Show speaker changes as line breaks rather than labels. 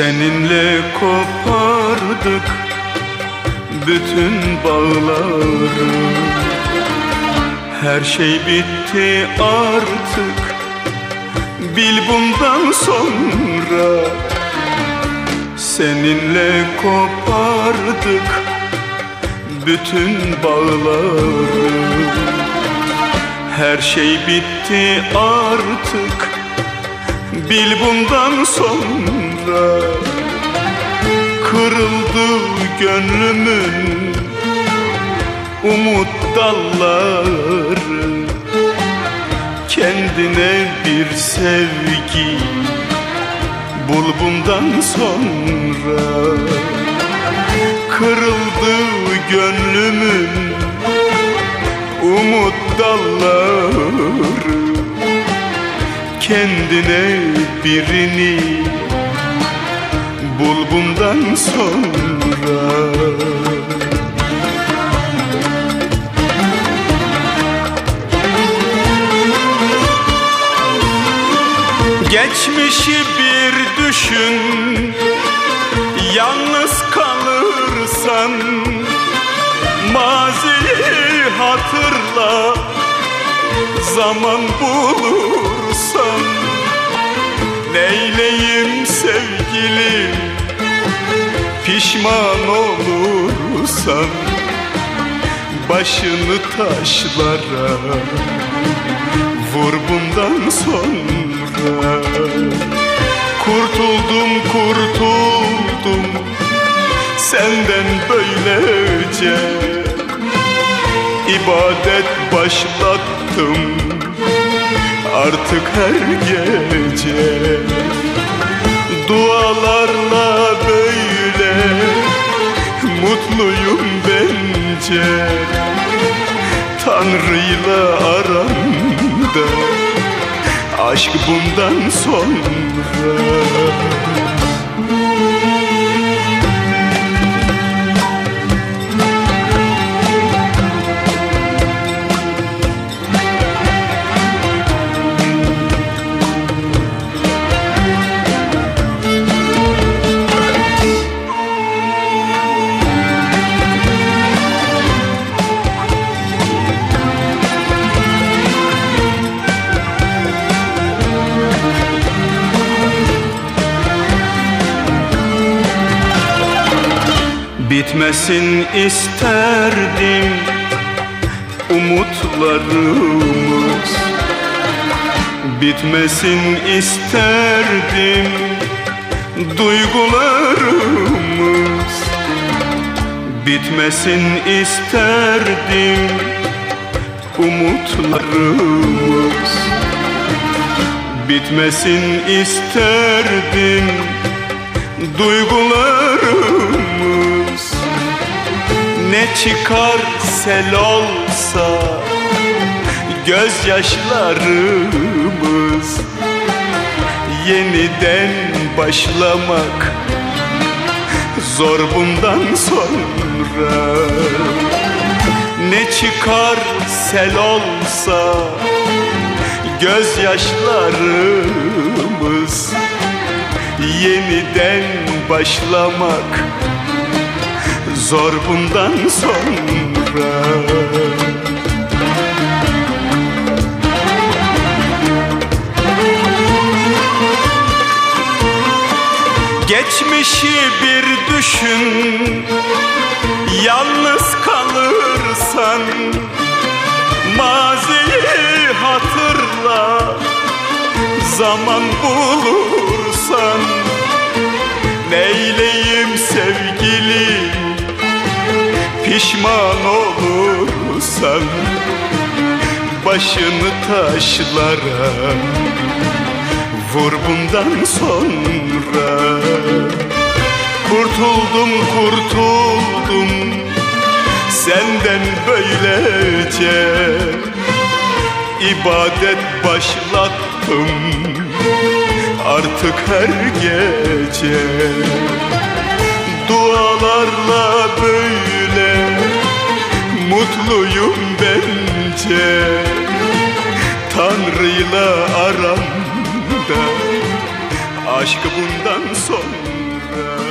Seninle kopardık bütün bağları. Her şey bitti artık. Bil bundan sonra Seninle kopardık bütün bağları. Her şey bitti artık Bil bundan sonra Kırıldı gönlümün umut dalları. Kendine bir sevgi bul bundan sonra. Kırıldı gönlümün umut dalları Kendine birini bul bundan sonra. Geçmişi bir düşün Yalnız kalırsan Maziyi hatırla Zaman bulursan Neyleyim sevgilim? Pişman olursan Başını taşlara Vur bundan sonra. Kurtuldum kurtuldum Senden böylece. İbadet başlattım Artık her gece Dualarla böyle Mutluyum bence. Tanrı'yla aramda Aşk bundan sonra Bitmesin isterdim umutlarımız. Bitmesin isterdim duygularımız. Bitmesin isterdim umutlarımız. Bitmesin isterdim duygularımız Ne çıkar sel olsa gözyaşlarımız Yeniden başlamak zor bundan sonra. Ne çıkar sel olsa gözyaşlarımız Yeniden başlamak zor bundan sonra. Geçmişi bir düşün Yalnız kalırsan. Maziyi hatırla Zaman bulursan. Neyleyim Pişman olursan Başını taşlara Vur bundan sonra. Kurtuldum kurtuldum Senden böylece ibadet başlattım. Artık her gece Dualarla bence Tanrı'yla aramda Aşk bundan sonra